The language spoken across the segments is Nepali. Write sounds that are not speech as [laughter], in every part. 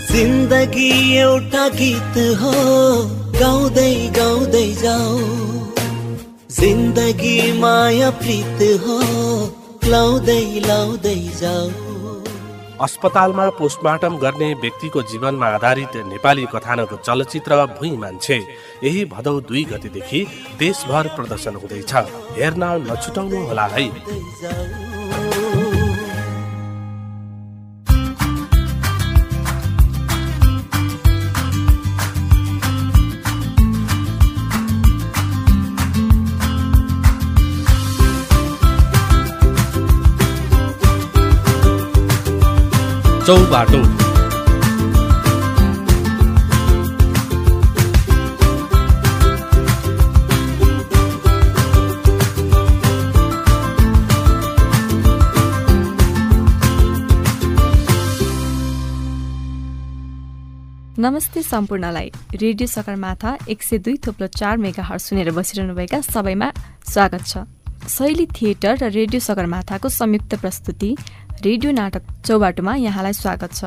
जिन्दगी एउटा गीत हो। गाउँदै गाउँदै जाऊ। जिन्दगी माया प्रीत हो। लाउँदै लाउँदै जाऊ। अस्पतालमा पोस्टमार्टम गर्ने व्यक्तिको जीवनमा आधारित नेपाली कथानक चलचित्र भुइँ मान्छे। यही भदौ दुई गतिदेखि देशभर प्रदर्शन हुँदैछ। हेर्न नछुटाउनु होला है नमस्ते सम्पूर्णलाई। रेडियो सगरमाथा एक सय दुई थोप्लो चार मेगा हर सुनेर बसिरहनुभएका सबैमा स्वागत छ। शैली थिएटर र रेडियो सगरमाथाको संयुक्त प्रस्तुति रेडियो नाटक चौबाटोमा यहाँलाई स्वागत छ।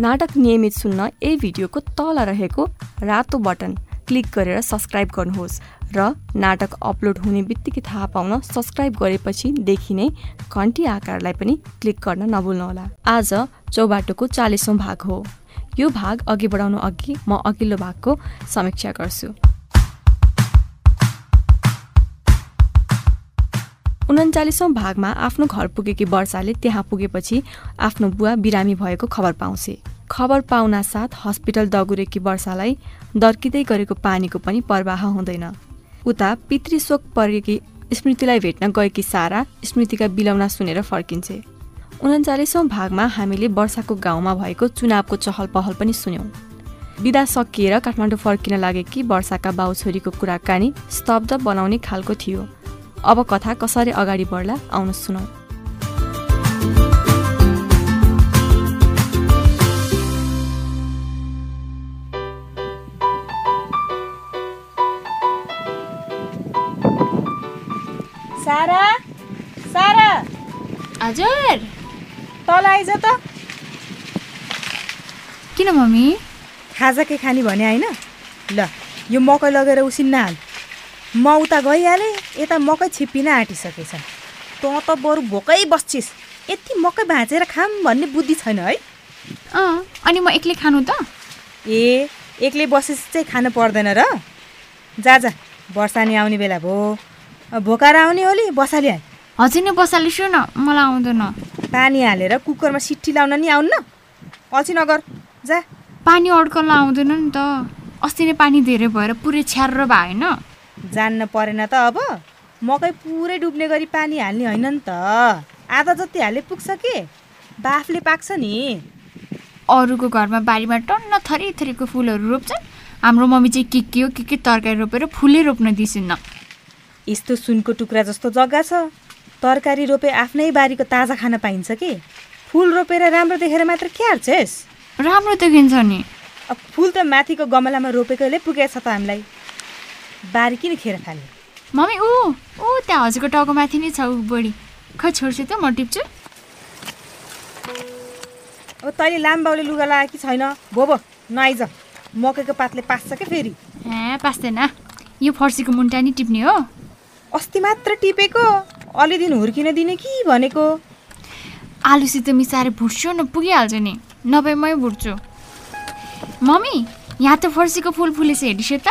नाटक नियमित सुन्न यही भिडियोको तल रहेको रातो बटन क्लिक गरेर सब्सक्राइब गर्नुहोस् र नाटक अपलोड हुने बित्तिकै थाहा पाउन सब्सक्राइब गरेपछि देखिने घन्टी आकारलाई पनि क्लिक गर्न नभुल्नुहोला। आज चौबाटोको चालिसौँ भाग हो। यो भाग अघि बढाउनु अघि म अघिल्लो भागको समीक्षा गर्छु। उन्चालिसौँ भागमा आफ्नो घर पुगेकी वर्षाले त्यहाँ पुगेपछि आफ्नो बुवा बिरामी भएको खबर पाउँछे खबर पाउना साथ हस्पिटल दगुरेकी वर्षालाई दर्किँदै गरेको पानीको पनि प्रवाह हुँदैन। उता पितृशोक परेकी स्मृतिलाई भेट्न गएकी सारा स्मृतिका बिलौना सुनेर फर्किन्छे। उन्चालिसौँ भागमा हामीले वर्षाको गाउँमा भएको चुनावको चहल पहल पनि सुन्यौँ। विदा सकिएर काठमाडौँ फर्किन लागेकी वर्षाका बाउछोरीको कुराकानी स्तब्ध बनाउने खालको थियो। अब कथा कसरी अगाडि बढ्ला आउनु सुनौ। सारा सारा। हजुर। तल आइज त। किन मम्मी? खाजा के खाने भने होइन? ल यो मकै लगेर उसिन्न हाल। म उता गइहालेँ यता मकै छिप्पिन आँटिसकेछ तँ त बरु भोकै बस्छिस्। यति मकै भाँचेर खाम भन्ने बुद्धि छैन है? अँ अनि म एक्लै खानु त? ए एक्लै बसेस चाहिँ खानु पर्दैन र। जा जा वर्षानी आउने बेला भो। भोकाएर आउने होली बसाली हाल हजुर नै बसालिसु न मलाई आउँदैन। पानी हालेर कुकरमा सिट्टी लाउन नि आउन्न। अल्छी नगर जा। पानी अड्कल आउँदैन नि त। अस्ति नै पानी धेरै भएर पुरै छ्यार भएन जान्न परेन त अब। मकै पुरै डुब्ने गरी पानी हाल्ने होइन नि त। आधा जति हाले पुग्छ के? बाफले पाक्छ नि। अरूको घरमा बारीमा टन्न थरी थरीको फुलहरू रोप्छन्। हाम्रो मम्मी चाहिँ के के हो के के तरकारी रोपेर फुलै रोप्न दिसिन्न यस्तो सुनको टुक्रा जस्तो जग्गा छ। तरकारी रोपे आफ्नै बारीको ताजा खान पाइन्छ कि? फुल रोपेर राम्रो देखेर मात्र के हार्छेस् राम्रो देखिन्छ नि। फुल त माथिको गमलामा रोपेकोले पुगेछ त हामीलाई। बारी किन खेर खाले मम्मी ऊ ऊ त्यहाँ हजुरको टाउको माथि नै छ ऊ बढी। खै छोड्छु त म टिप्छु अब तैँले लामबाउले लुगा लगायो कि छैन? भो भो नआइज मकैको पातले पास्छ क्या फेरि? ए पास्दैन। यो फर्सीको मुन्टा नि टिप्ने हो। अस्ति मात्र टिपेको अलि दिन हुर्किन दिने कि भनेको? आलुसित मिसाएर भुट्छु न पुगिहाल्छ नि। नभए मै भुट्छु। मम्मी यहाँ त फर्सीको फुल फुलेछ हेरिस त?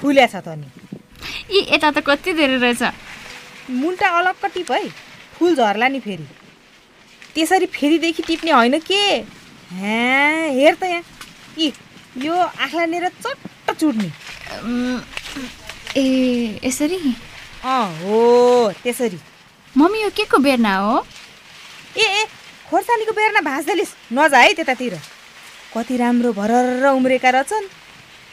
फुल्या छ त नि। यी यता त कति धेरै रहेछ? मुन्टा अलग्ग टिप है फुल झर्ला नि फेरि। त्यसरी फेरिदेखि टिप्ने होइन के? ह्या हेर त यहाँ। यी यो आँखा लिएर चट्ट चुट्ने। ए यसरी? अँ हो त्यसरी। मम्मी यो के को बेर्ना हो? ए ए खोर्सानीको बेर्ना भाँच्दैलिस् नजा है त्यतातिर। कति राम्रो भरर उम्रेका रहेछन्।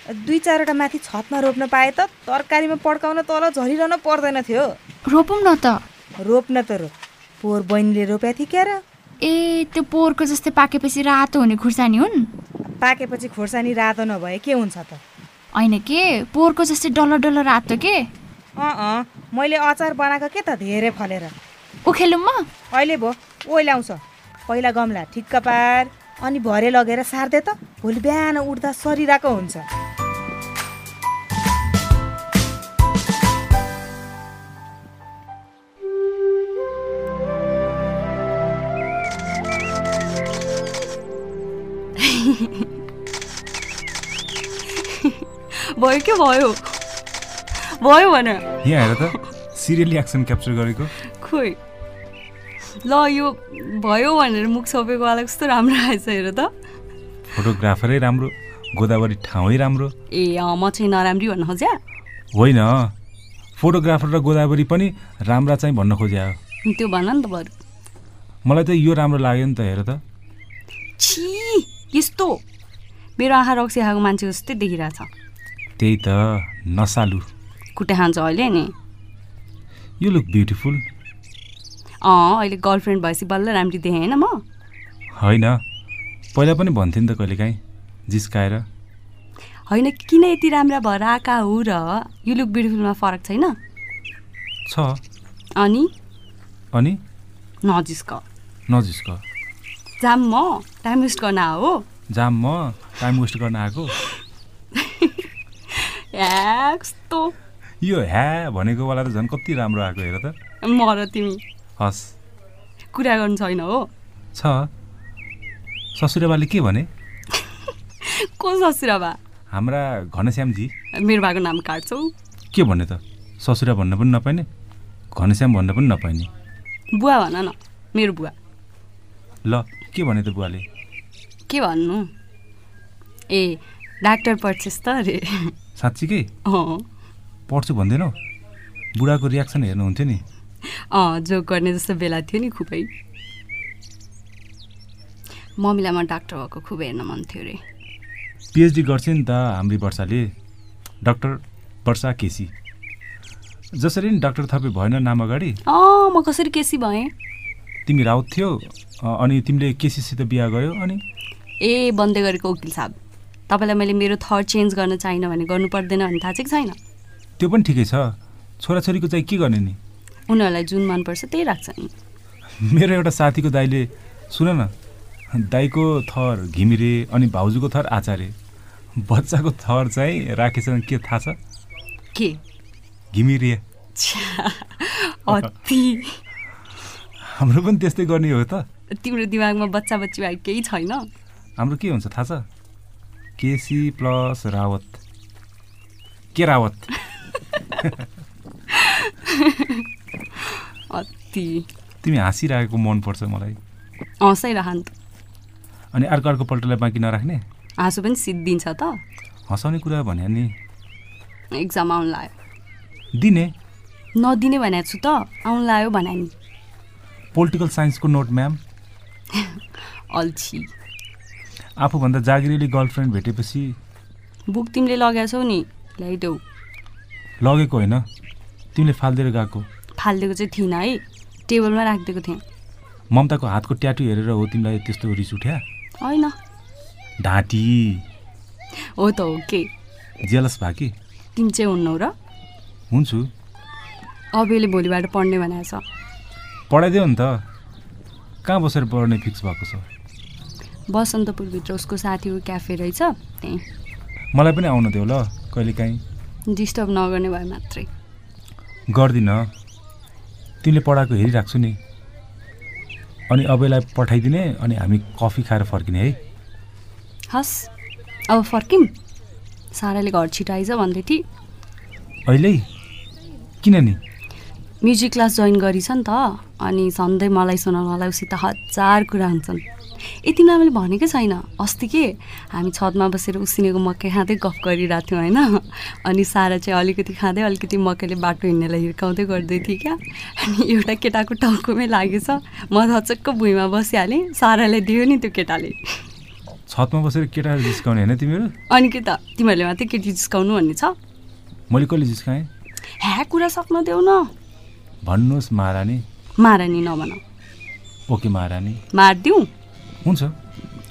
दुई चारवटा माथि छतमा रोप्न पाए त तरकारीमा पड्काउन तल झरिरहन पर्दैन थियो। रोपौँ न त। रोप्न त रोप पोहोर बहिनीले रोप्या थिए क्या र ए त्यो पोहोरको जस्तै पाकेपछि रातो हुने खुर्सानी हुन्? पाकेपछि खोर्सानी रातो नभए के हुन्छ त? होइन के? पोहोरको जस्तै डल्लो डल्लो रातो के? अँ अँ मैले अचार बनाएको के त? धेरै फलेर। उखेलौँ म। अहिले भो ओइलाउँछ पहिला गमला ठिक्क पार। अनि भरे लगेर सार्दे त। भोलि बिहान उठ्दा सरिरहेको हुन्छ। भयो के भयो? भयो भन। यहाँ हेर त सिरियली एक्सन क्याप्चर गरेको। खोइ। ल यो भयो भनेर मुख छोपेकोवाला कस्तो राम्रो आएछ हेर त। फोटोग्राफरै राम्रो गोदावरी ठाउँै राम्रो। ए अँ म चाहिँ नराम्री भन्न खोज्या। होइन फोटोग्राफर र गोदावरी पनि राम्रा चाहिँ भन्न खोज्या। हो त्यो भन नि त बरु। मलाई त यो राम्रो लाग्यो नि त हेर त। छि यस्तो। मेरो आँखा रक्सी खाएको मान्छे जस्तै देखिरहेछ। त्यही त नसालु। खुट्टा खान्छ अहिले नि? यु लुक ब्युटिफुल अँ अहिले गर्लफ्रेन्ड भएपछि बल्ल राम्री देखेँ होइन म। होइन पहिला पनि भन्थ्यो नि त कहिलेकाहीँ जिस्काएर। होइन किन यति राम्रा भएर आएका हो र? यु लुक ब्युटिफुलमा फरक छैन। छ। अनि? अनि? नजिस्क। नजिस्क। जाम म टाइम वेस्ट गर्न हो। जाम म टाइम वेस्ट गर्न आएको। या कस्तो यो ह्या भनेको वाला त झन् कति राम्रो आएको हेर त। म र तिमी। हस्। कुरा गर्नु छैन हो। छ। ससुराबाले के भने? [laughs] को ससुरा बा हाम्रा घनश्यामजी। मेरो भएको नाम काट्छौ। के भन्ने त? ससुरा भन्न पनि नपाइने घनश्याम भन्न पनि नपाइने। बुवा भन न मेरो बुवा। ल के भने त बुवाले? के भन्नु? ए डाक्टर पढ्छस् त अरे। साँच्चीकै? अँ। पढ्छु भन्दैनौ बुढाको रियाक्सन हेर्नुहुन्थ्यो नि। अँ जोक गर्ने जस्तो बेला थियो नि खुबै। मम्मीलाई म डाक्टर भएको खुब हेर्न मन थियो अरे पिएचडी गर्छ नि त हाम्री वर्षाले। डक्टर वर्षा केसी। जसरी नि डाक्टर थपे भएन नाम अगाडि। अँ म कसरी केसी भएँ? तिमी राउत थियो अनि तिमीले केसीसित बिहा गयो अनि? ए बन्दै गरेको वकिल साहब। तपाईँलाई मैले मेरो थर चेन्ज गर्न चाहिनँ भने गर्नु पर्दैन भने थाहा चाहिँ छैन। त्यो पनि ठिकै छ। छोराछोरीको चाहिँ के गर्ने नि? उनीहरूलाई जुन मनपर्छ त्यही राख्छ नि। मेरो एउटा साथीको दाइले सुन न दाइको थर घिमिरे अनि भाउजूको थर आचार्य बच्चाको थर चाहिँ राखेछ के थाहा छ? के? घिमिरे। हाम्रो पनि त्यस्तै गर्ने हो त। तिम्रो दिमागमा बच्चा बच्ची बाहेक केही छैन। हाम्रो के हुन्छ थाहा छ? केसी प्लस रावत। के रावत? [laughs] अति। तिमी हाँसिरहेको मनपर्छ मलाई। हँसाइरह नि त। अनि अर्को अर्को पल्टलाई बाँकी नराख्ने? हाँसो पनि सिद्धिन्छ त। हँसाउने कुरा भने नि। एक्जाम आउनु लाग्यो। दिने? नदिने भनेको छु त। आउनु लाग्यो भने नि। पोलिटिकल साइन्सको नोट म्याम। [laughs] अल्छी। आफूभन्दा जागिरेली गर्लफ्रेन्ड भेटेपछि बुक तिमीले लगाएछौ नि ल्याइदेऊ। लगेको होइन? तिमीले फालिदिएर गएको। फालिदिएको चाहिँ थिइनँ है टेबलमा राखिदिएको थिएँ। ममताको हातको ट्याटु हेरेर हो तिमीलाई त्यस्तो रिस उठ्या? होइन। ढाँटी। हो त हो के? जेलस भए कि? तिमी चाहिँ हुन्नौ र? हुन्छु। अबेले भोलिबाट पढ्ने भनेको छ। पढाइदेऊ नि त। कहाँ बसेर पढ्ने फिक्स भएको छ? बसन्तपुरभित्र उसको साथीको क्याफे रहेछ त्यहीँ। मलाई पनि आउन देऊ ल कहिलेकाहीँ डिस्टर्ब नगर्ने भए मात्रै। गर्दिनँ। तिमीले पढाएको हेरिराख्छु नि। अनि अबैलाई पठाइदिने अनि हामी कफी खाएर फर्किने है। हस् अब फर्किम। साराले घर छिटो आइज भन्दै थिए। अहिले किन नि? म्युजिक क्लास जोइन गरिछ नि त अनि सधैँ मलाई सुनाउनलाई उसित हजार कुरा हुन्छन्। यति मैले भनेकै छैन। अस्ति के? हामी छतमा बसेर उसिनेको मकै खाँदै गफ गरिरहेको थियौँ होइन? अनि सारा चाहिँ अलिकति खाँदै अलिकति मकैले बाटो हिँड्नेलाई हिर्काउँदै गर्दै थिएँ क्या? अनि एउटा केटाको टाउकोमै लागेछ। म धचक्क भुइँमा बसिहालेँ। सारालाई दियो नि त्यो केटाले। छतमा बसेर केटाहरू जिस्काउने होइन तिमीहरू? अनि के त? तिमीहरूले मात्रै केटी जिस्काउनु भन्ने छ? मैले कहिले जिस्काएँ? ह्या कुरा सक्न देऊ न। भन्नुहोस् महारानी। मारा नि नभन। ओके महारानी। मारिदिउँ हुन्छ।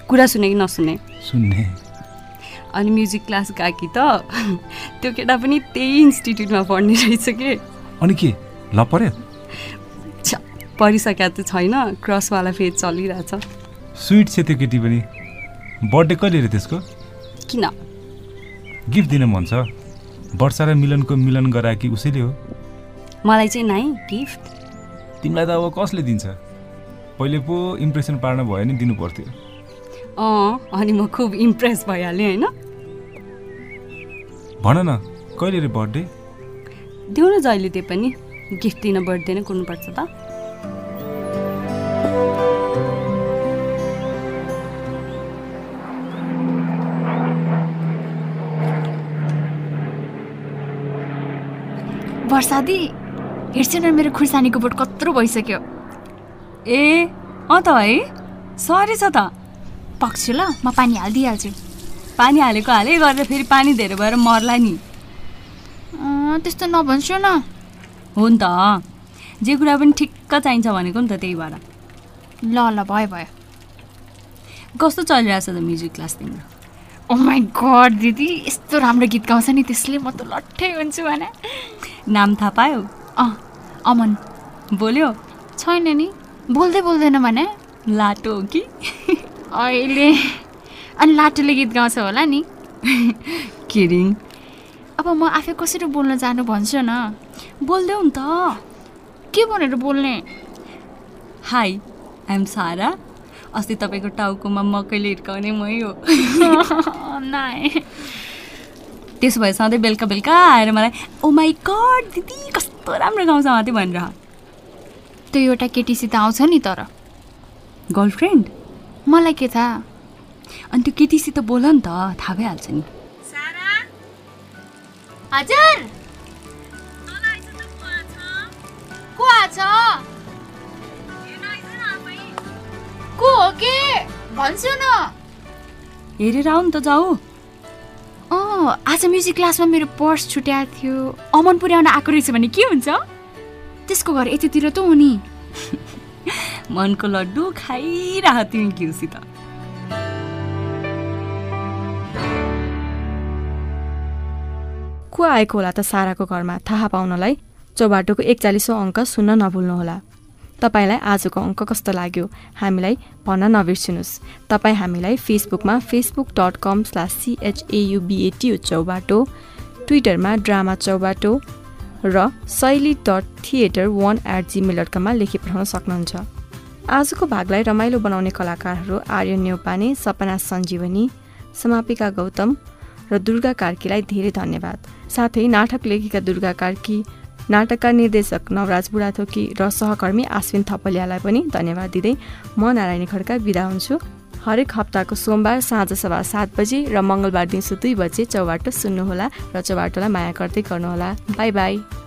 कुरा सुने कि नसुने? सुन्ने। अनि म्युजिक क्लास गएकी त? त्यो केटा पनि त्यही इन्स्टिट्युटमा पढ्ने रहेछ के? अनि के? ल पर्यो छ पढिसकेका त छैन। क्रसवाला फेज चलिरहेछ। स्विट छ त्यो केटी पनि। बर्थडे कहिले रे त्यसको? किन? गिफ्ट दिन मन छ। वर्षा र मिलनको मिलन गराएकी उसैले हो। मलाई चाहिँ नाइ गिफ्ट। तिमीलाई त अब कसले दिन्छ? पहिले पो इम्प्रेसन पार्न भयो नि दिनु पर्थ्यो। अँ अनि म खुब इम्प्रेस भइहालेँ होइन? भन न कहिले रे बर्थडे देऊ न जहिले त्यो पनि। गिफ्ट दिन बर्थडे नै कुर्नुपर्छ त। वर्षादी हेर्छु न मेरो खुर्सानीको बोट कत्रो भइसक्यो। ए अँ त है। सरी छ त। पक्छु ल म पानी हालिदिइहाल्छु। पानी हालेको हाले गरेर फेरि पानी धेरै भएर मर्ला नि। त्यस्तो नभन्छु न। हो नि त। जे कुरा पनि ठिक्क चाहिन्छ भनेको नि त त्यही भएर। ल ल भयो भयो। कस्तो चलिरहेछ त म्युजिक क्लास तिम्रो? ओ माई गड दिदी यस्तो राम्रो गीत गाउँछ नि त्यसले। म त लट्ठै हुन्छु भने। नाम थाहा पायो? अँ अमन। बोल्यो? छैन नि। बोल्दै बोल्दैन भने? लाटो हो कि? अहिले अनि लाटोले गीत गाउँछ होला नि। किरिङ अब म आफै कसरी बोल्न जानु भन्छु न? बोल्देऊ नि त। के भनेर बोल्ने? हाई आइएम सारा अस्ति तपाईँको टाउकोमा मकैले हिर्काउने मै हो। [laughs] नाइ। त्यसो भए सधैँ बेलुका बेलुका आएर मलाई ओ माई गड दिदी कस्तो राम्रो गाउँछ मात्रै भनेर। त्यो एउटा केटीसित आउँछ नि तर। गर्लफ्रेन्ड? मलाई के थाहा? अनि त्यो केटीसित बोल नि त थाहा भइहाल्छ नि। हजुर। को आछ? को हो के? भन्छु न। हेरेर आऊ नि त जाऊ। अँ आज म्युजिक क्लासमा मेरो पर्स छुट्याएको थियो। अमन पुर्याउन आएको रहेछ भने के हुन्छ? त्यसको घर यतितिर त हो नि [laughs] मनको लड्डु खाइरह तिमी घिउसित। को आएको होला त साराको घरमा थाहा पाउनलाई। चौबाटोको एकचालिसौँ अङ्क सुन्न नभुल्नुहोला। तपाईँलाई आजको अङ्क कस्तो लाग्यो? हामीलाई भन्न नबिर्सिनुहोस्। तपाईँ हामीलाई फेसबुकमा Facebook dot com slash CHAUBATU Chaubato ट्विटरमा ड्रामा चौबाटो र Shaili dot theatre one eight Gmail dot कममा लेखी पठाउन सक्नुहुन्छ। आजको भागलाई रमाइलो बनाउने कलाकारहरू आर्यन नेउपाने सपना सञ्जीवनी समापिका गौतम र दुर्गा कार्कीलाई धेरै धन्यवाद। साथै नाटक लेखेका दुर्गा कार्की नाटकका निर्देशक नवराज बुढाथोकी र सहकर्मी आश्विन थपलियालाई पनि धन्यवाद दिँदै म नारायणी खड्का बिदा हुन्छु। हरेक हप्ताको सोमबार साँझ सभा सात बजे र मङ्गलबार दिउँसो दुई बजे चौबाटो सुन्नुहोला र चौबाटोलाई माया गर्दै गर्नुहोला। Bye bye.